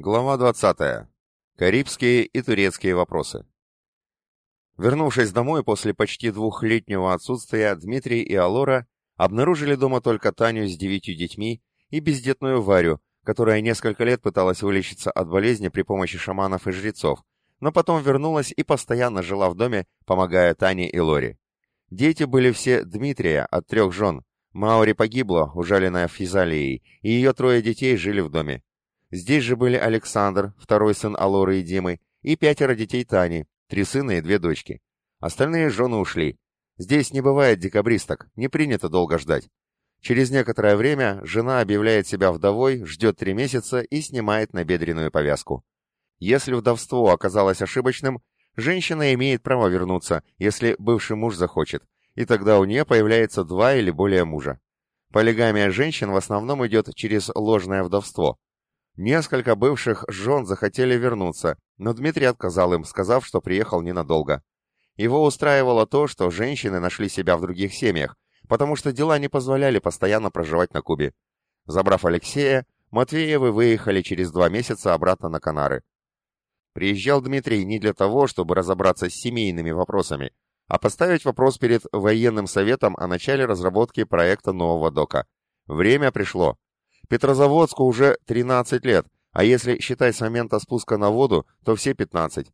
Глава 20. Карибские и турецкие вопросы. Вернувшись домой после почти двухлетнего отсутствия, Дмитрий и Алора обнаружили дома только Таню с девятью детьми и бездетную Варю, которая несколько лет пыталась вылечиться от болезни при помощи шаманов и жрецов, но потом вернулась и постоянно жила в доме, помогая Тане и Лоре. Дети были все Дмитрия от трех жен. Маури погибла, ужаленная физалией, и ее трое детей жили в доме. Здесь же были Александр, второй сын Алоры и Димы, и пятеро детей Тани, три сына и две дочки. Остальные жены ушли. Здесь не бывает декабристок, не принято долго ждать. Через некоторое время жена объявляет себя вдовой, ждет три месяца и снимает набедренную повязку. Если вдовство оказалось ошибочным, женщина имеет право вернуться, если бывший муж захочет, и тогда у нее появляется два или более мужа. Полигамия женщин в основном идет через ложное вдовство. Несколько бывших жен захотели вернуться, но Дмитрий отказал им, сказав, что приехал ненадолго. Его устраивало то, что женщины нашли себя в других семьях, потому что дела не позволяли постоянно проживать на Кубе. Забрав Алексея, Матвеевы выехали через два месяца обратно на Канары. Приезжал Дмитрий не для того, чтобы разобраться с семейными вопросами, а поставить вопрос перед военным советом о начале разработки проекта нового дока. Время пришло. Петрозаводску уже 13 лет, а если считать с момента спуска на воду, то все 15.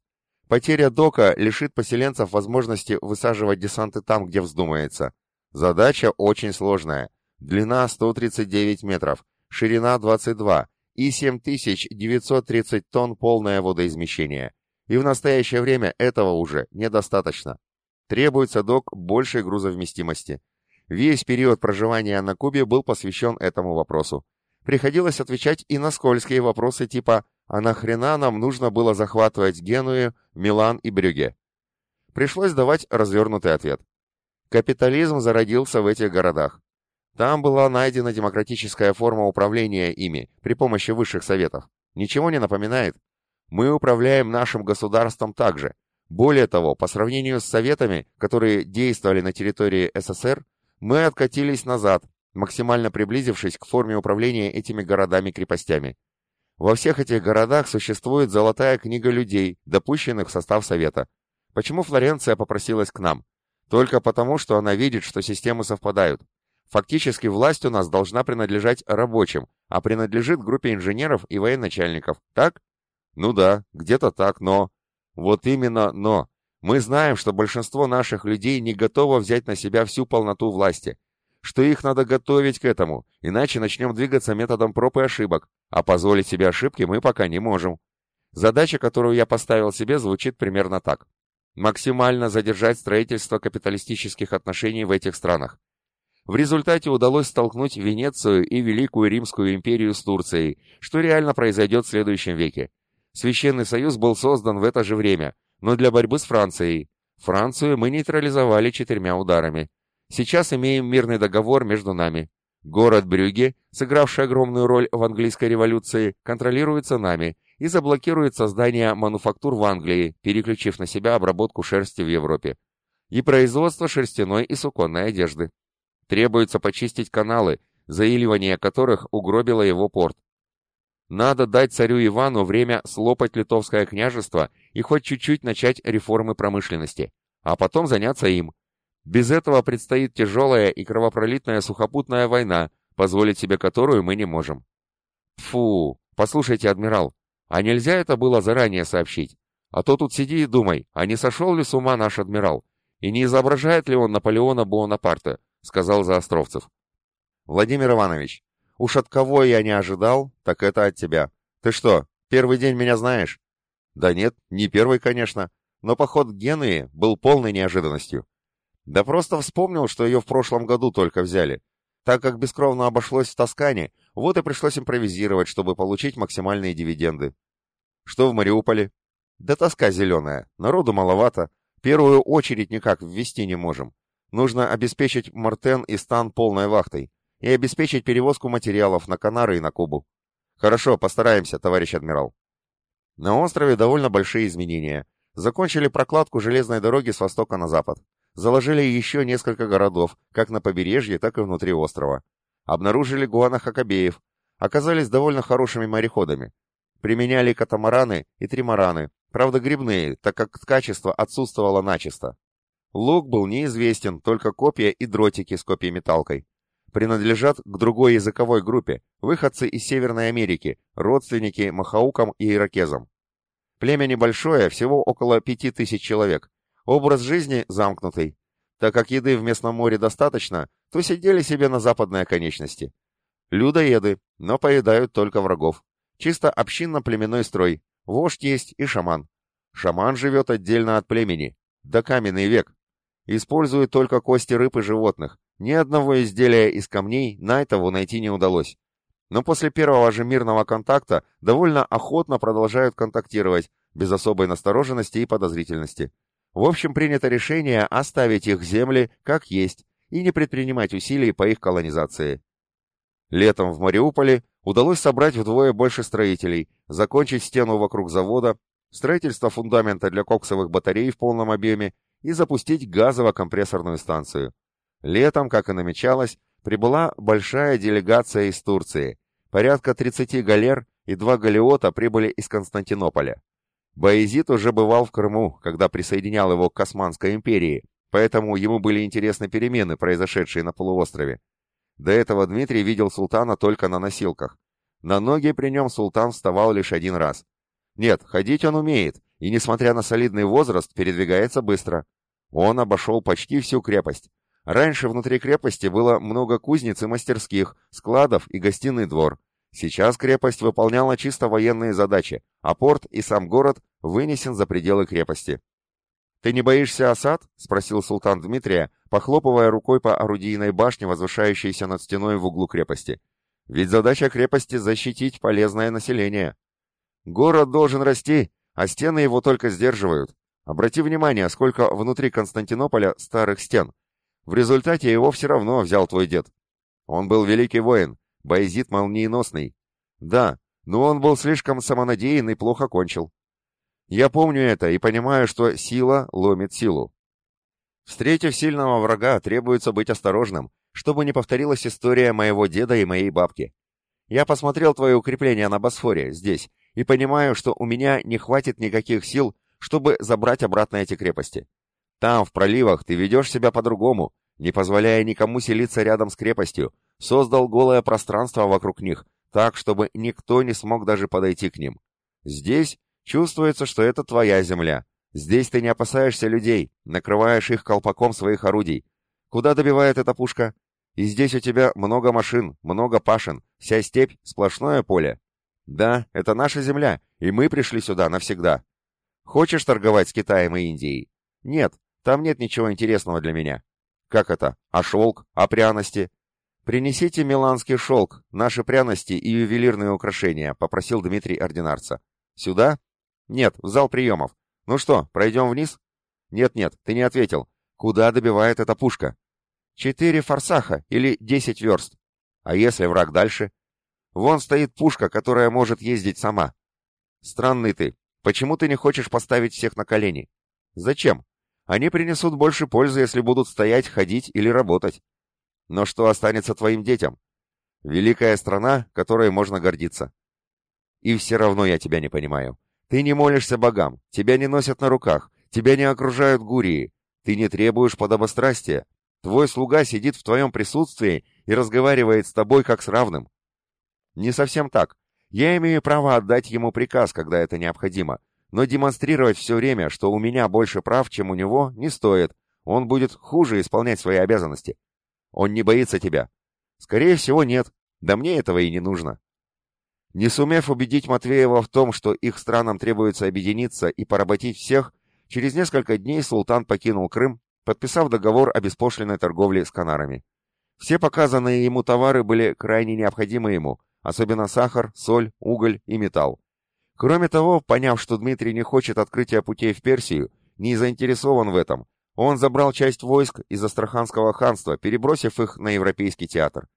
Потеря дока лишит поселенцев возможности высаживать десанты там, где вздумается. Задача очень сложная. Длина 139 метров, ширина 22 и 7930 тонн полное водоизмещение. И в настоящее время этого уже недостаточно. Требуется док большей грузовместимости. Весь период проживания на Кубе был посвящен этому вопросу приходилось отвечать и на скользкие вопросы типа «А нахрена нам нужно было захватывать Геную, Милан и Брюге?» Пришлось давать развернутый ответ. Капитализм зародился в этих городах. Там была найдена демократическая форма управления ими при помощи высших советов. Ничего не напоминает? Мы управляем нашим государством также. Более того, по сравнению с советами, которые действовали на территории СССР, мы откатились назад, максимально приблизившись к форме управления этими городами-крепостями. Во всех этих городах существует золотая книга людей, допущенных в состав Совета. Почему Флоренция попросилась к нам? Только потому, что она видит, что системы совпадают. Фактически власть у нас должна принадлежать рабочим, а принадлежит группе инженеров и военачальников, так? Ну да, где-то так, но... Вот именно но. Мы знаем, что большинство наших людей не готово взять на себя всю полноту власти, что их надо готовить к этому, иначе начнем двигаться методом проб и ошибок, а позволить себе ошибки мы пока не можем. Задача, которую я поставил себе, звучит примерно так. Максимально задержать строительство капиталистических отношений в этих странах. В результате удалось столкнуть Венецию и Великую Римскую империю с Турцией, что реально произойдет в следующем веке. Священный союз был создан в это же время, но для борьбы с Францией. Францию мы нейтрализовали четырьмя ударами. Сейчас имеем мирный договор между нами. Город Брюге, сыгравший огромную роль в английской революции, контролируется нами и заблокирует создание мануфактур в Англии, переключив на себя обработку шерсти в Европе и производство шерстяной и суконной одежды. Требуется почистить каналы, заиливание которых угробило его порт. Надо дать царю Ивану время слопать литовское княжество и хоть чуть-чуть начать реформы промышленности, а потом заняться им, без этого предстоит тяжелая и кровопролитная сухопутная война, позволить себе которую мы не можем. Фу, послушайте, адмирал, а нельзя это было заранее сообщить? А то тут сиди и думай, а не сошел ли с ума наш адмирал? И не изображает ли он Наполеона Буонапарта? Сказал Заостровцев. Владимир Иванович, уж от кого я не ожидал, так это от тебя. Ты что, первый день меня знаешь? Да нет, не первый, конечно, но поход к Генуе был полной неожиданностью. Да просто вспомнил, что ее в прошлом году только взяли. Так как бескровно обошлось в Тоскане, вот и пришлось импровизировать, чтобы получить максимальные дивиденды. Что в Мариуполе? Да тоска зеленая, народу маловато. Первую очередь никак ввести не можем. Нужно обеспечить Мартен и Стан полной вахтой и обеспечить перевозку материалов на Канары и на Кубу. Хорошо, постараемся, товарищ адмирал. На острове довольно большие изменения. Закончили прокладку железной дороги с востока на запад заложили еще несколько городов, как на побережье, так и внутри острова. Обнаружили гуанахакабеев, оказались довольно хорошими мореходами. Применяли катамараны и тримараны, правда грибные, так как качество отсутствовало начисто. Лук был неизвестен, только копья и дротики с копьеметалкой. Принадлежат к другой языковой группе, выходцы из Северной Америки, родственники махаукам и иракезам. Племя небольшое, всего около пяти тысяч человек. Образ жизни замкнутый. Так как еды в местном море достаточно, то сидели себе на западной оконечности. Людоеды, но поедают только врагов. Чисто общинно-племенной строй. Вождь есть и шаман. Шаман живет отдельно от племени. До каменный век. Использует только кости рыб и животных. Ни одного изделия из камней Найтову найти не удалось. Но после первого же мирного контакта довольно охотно продолжают контактировать, без особой настороженности и подозрительности. В общем, принято решение оставить их земли как есть и не предпринимать усилий по их колонизации. Летом в Мариуполе удалось собрать вдвое больше строителей, закончить стену вокруг завода, строительство фундамента для коксовых батарей в полном объеме и запустить газово-компрессорную станцию. Летом, как и намечалось, прибыла большая делегация из Турции. Порядка 30 галер и два галеота прибыли из Константинополя. Баязид уже бывал в Крыму, когда присоединял его к Османской империи, поэтому ему были интересны перемены, произошедшие на полуострове. До этого Дмитрий видел султана только на носилках. На ноги при нем султан вставал лишь один раз. Нет, ходить он умеет, и, несмотря на солидный возраст, передвигается быстро. Он обошел почти всю крепость. Раньше внутри крепости было много кузниц и мастерских, складов и гостиный двор. Сейчас крепость выполняла чисто военные задачи, а порт и сам город вынесен за пределы крепости. «Ты не боишься осад?» — спросил султан Дмитрия, похлопывая рукой по орудийной башне, возвышающейся над стеной в углу крепости. «Ведь задача крепости — защитить полезное население. Город должен расти, а стены его только сдерживают. Обрати внимание, сколько внутри Константинополя старых стен. В результате его все равно взял твой дед. Он был великий воин, Байзит молниеносный. Да, но он был слишком самонадеян и плохо кончил. Я помню это и понимаю, что сила ломит силу. Встретив сильного врага, требуется быть осторожным, чтобы не повторилась история моего деда и моей бабки. Я посмотрел твои укрепления на Босфоре, здесь, и понимаю, что у меня не хватит никаких сил, чтобы забрать обратно эти крепости. Там, в проливах, ты ведешь себя по-другому, не позволяя никому селиться рядом с крепостью, создал голое пространство вокруг них, так, чтобы никто не смог даже подойти к ним. Здесь чувствуется, что это твоя земля. Здесь ты не опасаешься людей, накрываешь их колпаком своих орудий. Куда добивает эта пушка? И здесь у тебя много машин, много пашин, вся степь — сплошное поле. Да, это наша земля, и мы пришли сюда навсегда. Хочешь торговать с Китаем и Индией? Нет, там нет ничего интересного для меня. Как это? А шелк? А пряности? Принесите миланский шелк, наши пряности и ювелирные украшения, попросил Дмитрий ординарца. Сюда? Нет, в зал приемов. Ну что, пройдем вниз? Нет-нет, ты не ответил. Куда добивает эта пушка? Четыре форсаха или десять верст. А если враг дальше? Вон стоит пушка, которая может ездить сама. Странный ты. Почему ты не хочешь поставить всех на колени? Зачем? Они принесут больше пользы, если будут стоять, ходить или работать. Но что останется твоим детям? Великая страна, которой можно гордиться. И все равно я тебя не понимаю. Ты не молишься богам, тебя не носят на руках, тебя не окружают гурии, ты не требуешь подобострастия. Твой слуга сидит в твоем присутствии и разговаривает с тобой как с равным. Не совсем так. Я имею право отдать ему приказ, когда это необходимо, но демонстрировать все время, что у меня больше прав, чем у него, не стоит. Он будет хуже исполнять свои обязанности. Он не боится тебя. Скорее всего, нет. Да мне этого и не нужно. Не сумев убедить Матвеева в том, что их странам требуется объединиться и поработить всех, через несколько дней султан покинул Крым, подписав договор о беспошлиной торговле с Канарами. Все показанные ему товары были крайне необходимы ему, особенно сахар, соль, уголь и металл. Кроме того, поняв, что Дмитрий не хочет открытия путей в Персию, не заинтересован в этом, он забрал часть войск из Астраханского ханства, перебросив их на Европейский театр.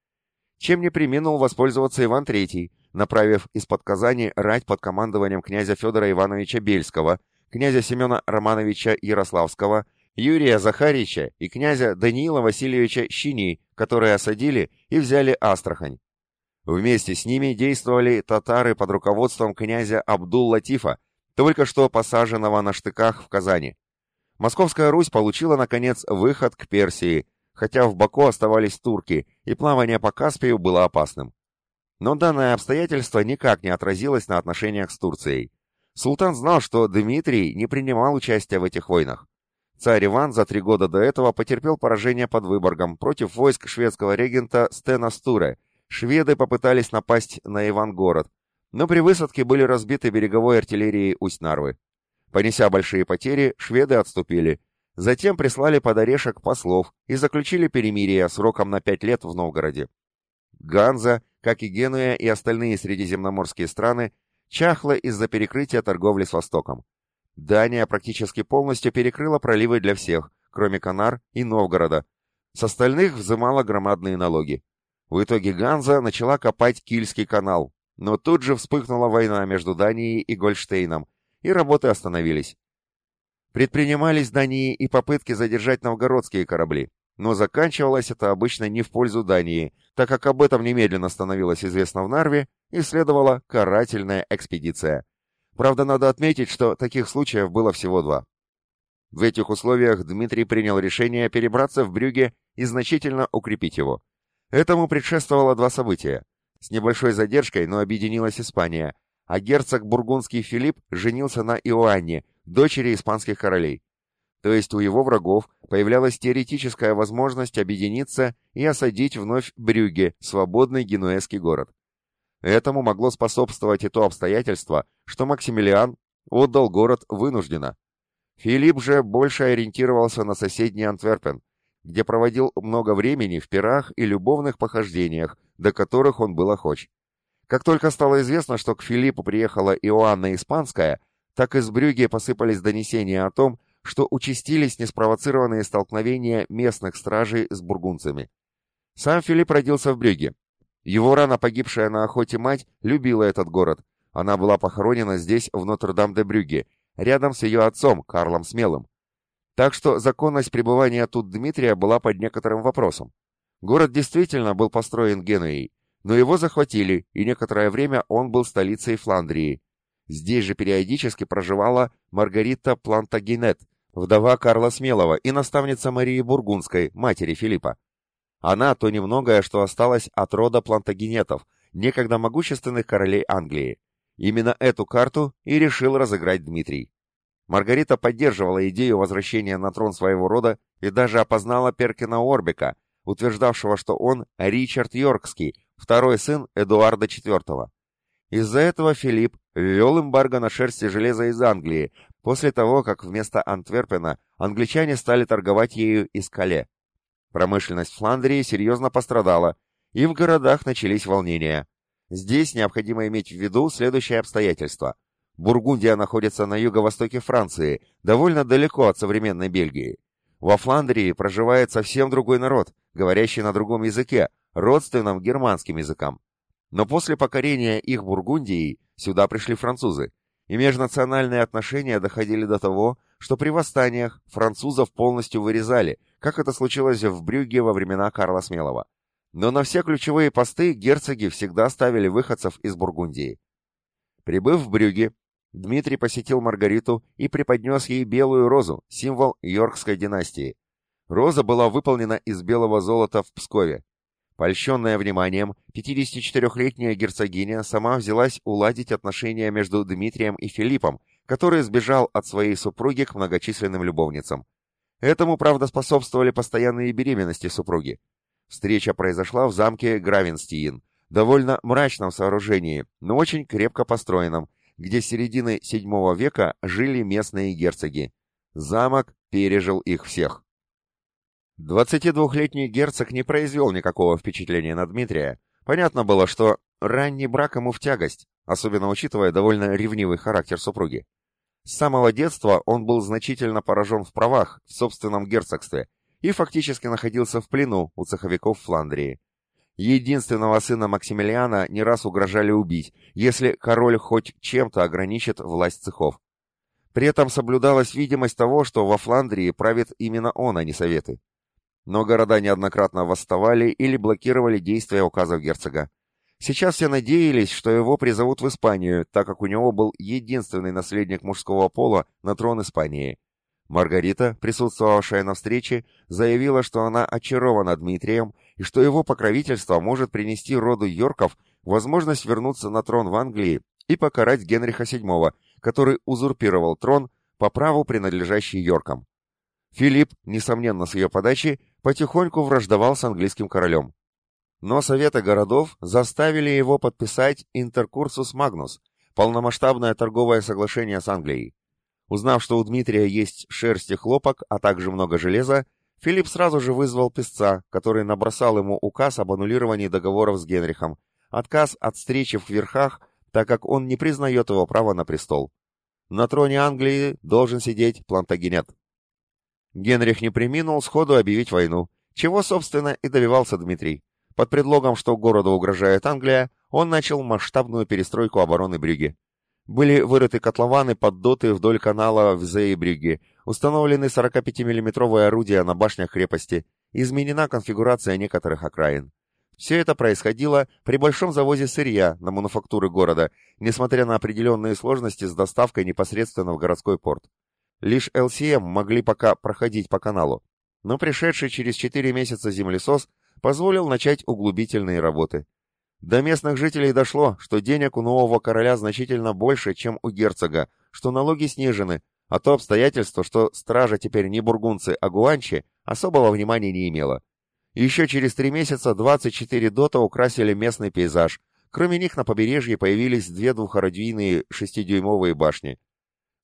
Чем не приминул воспользоваться Иван III, направив из-под Казани рать под командованием князя Федора Ивановича Бельского, князя Семена Романовича Ярославского, Юрия Захарича и князя Даниила Васильевича Щини, которые осадили и взяли Астрахань. Вместе с ними действовали татары под руководством князя Абдул-Латифа, только что посаженного на штыках в Казани. Московская Русь получила, наконец, выход к Персии, хотя в Баку оставались турки, и плавание по Каспию было опасным. Но данное обстоятельство никак не отразилось на отношениях с Турцией. Султан знал, что Дмитрий не принимал участия в этих войнах. Царь Иван за три года до этого потерпел поражение под Выборгом против войск шведского регента Стена Стуре. Шведы попытались напасть на Ивангород, но при высадке были разбиты береговой артиллерией Усть-Нарвы. Понеся большие потери, шведы отступили. Затем прислали под орешек послов и заключили перемирие сроком на пять лет в Новгороде. Ганза, как и Генуя и остальные средиземноморские страны, чахла из-за перекрытия торговли с Востоком. Дания практически полностью перекрыла проливы для всех, кроме Канар и Новгорода. С остальных взымала громадные налоги. В итоге Ганза начала копать Кильский канал, но тут же вспыхнула война между Данией и Гольштейном, и работы остановились. Предпринимались Дании и попытки задержать новгородские корабли, но заканчивалось это обычно не в пользу Дании, так как об этом немедленно становилось известно в Нарве и следовала карательная экспедиция. Правда, надо отметить, что таких случаев было всего два. В этих условиях Дмитрий принял решение перебраться в Брюге и значительно укрепить его. Этому предшествовало два события. С небольшой задержкой, но объединилась Испания, а герцог бургундский Филипп женился на Иоанне, дочери испанских королей. То есть у его врагов появлялась теоретическая возможность объединиться и осадить вновь Брюге, свободный генуэзский город. Этому могло способствовать и то обстоятельство, что Максимилиан отдал город вынужденно. Филипп же больше ориентировался на соседний Антверпен, где проводил много времени в пирах и любовных похождениях, до которых он был охоч. Как только стало известно, что к Филиппу приехала Иоанна Испанская, так из Брюги посыпались донесения о том, что участились неспровоцированные столкновения местных стражей с бургунцами. Сам Филипп родился в Брюге, его рано погибшая на охоте мать любила этот город. Она была похоронена здесь, в Нотр-Дам-де-Брюге, рядом с ее отцом, Карлом Смелым. Так что законность пребывания тут Дмитрия была под некоторым вопросом. Город действительно был построен Генуей, но его захватили, и некоторое время он был столицей Фландрии. Здесь же периодически проживала Маргарита Плантагенет, вдова Карла Смелого и наставница Марии Бургундской, матери Филиппа. Она то немногое, что осталось от рода плантагенетов, некогда могущественных королей Англии. Именно эту карту и решил разыграть Дмитрий. Маргарита поддерживала идею возвращения на трон своего рода и даже опознала Перкина Орбика, утверждавшего, что он Ричард Йоркский, второй сын Эдуарда IV. Из-за этого Филипп ввел эмбарго на шерсть и железо из Англии, после того, как вместо Антверпена англичане стали торговать ею из Кале. Промышленность Фландрии серьезно пострадала, и в городах начались волнения. Здесь необходимо иметь в виду следующее обстоятельство. Бургундия находится на юго-востоке Франции, довольно далеко от современной Бельгии. Во Фландрии проживает совсем другой народ, говорящий на другом языке, родственном германским языкам. Но после покорения их Бургундии сюда пришли французы, и межнациональные отношения доходили до того, что при восстаниях французов полностью вырезали, как это случилось в Брюгге во времена Карла Смелого. Но на все ключевые посты герцоги всегда ставили выходцев из Бургундии. Прибыв в Брюгге, Дмитрий посетил Маргариту и преподнес ей белую розу, символ Йоркской династии. Роза была выполнена из белого золота в Пскове. Польщенная вниманием, 54-летняя герцогиня сама взялась уладить отношения между Дмитрием и Филиппом, который сбежал от своей супруги к многочисленным любовницам. Этому, правда, способствовали постоянные беременности супруги. Встреча произошла в замке Гравенстиин, довольно мрачном сооружении, но очень крепко построенном, где с середины VII века жили местные герцоги. Замок пережил их всех. 22-летний герцог не произвел никакого впечатления на Дмитрия. Понятно было, что ранний брак ему в тягость, особенно учитывая довольно ревнивый характер супруги. С самого детства он был значительно поражен в правах в собственном герцогстве и фактически находился в плену у цеховиков Фландрии. Единственного сына Максимилиана не раз угрожали убить, если король хоть чем-то ограничит власть цехов. При этом соблюдалась видимость того, что во Фландрии правит именно он, а не советы. Но города неоднократно восставали или блокировали действия указов герцога. Сейчас все надеялись, что его призовут в Испанию, так как у него был единственный наследник мужского пола на трон Испании. Маргарита, присутствовавшая на встрече, заявила, что она очарована Дмитрием и что его покровительство может принести роду Йорков возможность вернуться на трон в Англии и покарать Генриха VII, который узурпировал трон по праву принадлежащий Йоркам. Филипп, несомненно с ее подачи, потихоньку враждовал с английским королем. Но Советы городов заставили его подписать Интеркурсус Магнус, полномасштабное торговое соглашение с Англией. Узнав, что у Дмитрия есть шерсть и хлопок, а также много железа, Филипп сразу же вызвал писца, который набросал ему указ об аннулировании договоров с Генрихом, отказ от встречи в верхах, так как он не признает его права на престол. На троне Англии должен сидеть Плантагенет. Генрих не приминул сходу объявить войну, чего, собственно, и добивался Дмитрий. Под предлогом, что городу угрожает Англия, он начал масштабную перестройку обороны Брюги. Были вырыты котлованы под доты вдоль канала в Зее-Брюгге, установлены 45 миллиметровые орудия на башнях крепости, изменена конфигурация некоторых окраин. Все это происходило при большом завозе сырья на мануфактуры города, несмотря на определенные сложности с доставкой непосредственно в городской порт. Лишь ЛСМ могли пока проходить по каналу, но пришедший через 4 месяца землесос позволил начать углубительные работы. До местных жителей дошло, что денег у нового короля значительно больше, чем у герцога, что налоги снижены, а то обстоятельство, что стража теперь не бургунцы, а гуанчи, особого внимания не имело. Еще через три месяца 24 дота украсили местный пейзаж. Кроме них на побережье появились две двухородийные шестидюймовые башни.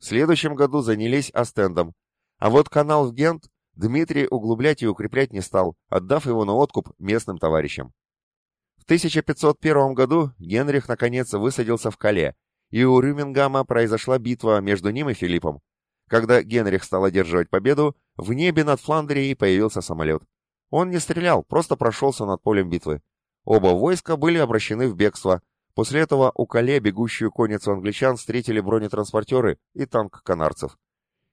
В следующем году занялись Астендом. А вот канал в Гент Дмитрий углублять и укреплять не стал, отдав его на откуп местным товарищам. В 1501 году Генрих наконец высадился в Кале, и у Рюмингама произошла битва между ним и Филиппом. Когда Генрих стал одерживать победу, в небе над Фландрией появился самолет. Он не стрелял, просто прошелся над полем битвы. Оба войска были обращены в бегство. После этого у Кале бегущую конницу англичан встретили бронетранспортеры и танк канарцев.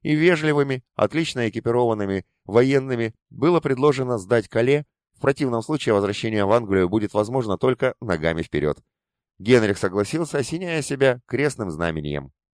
И вежливыми, отлично экипированными, военными было предложено сдать Кале в противном случае возвращение в Англию будет возможно только ногами вперед. Генрих согласился, осеняя себя крестным знамением.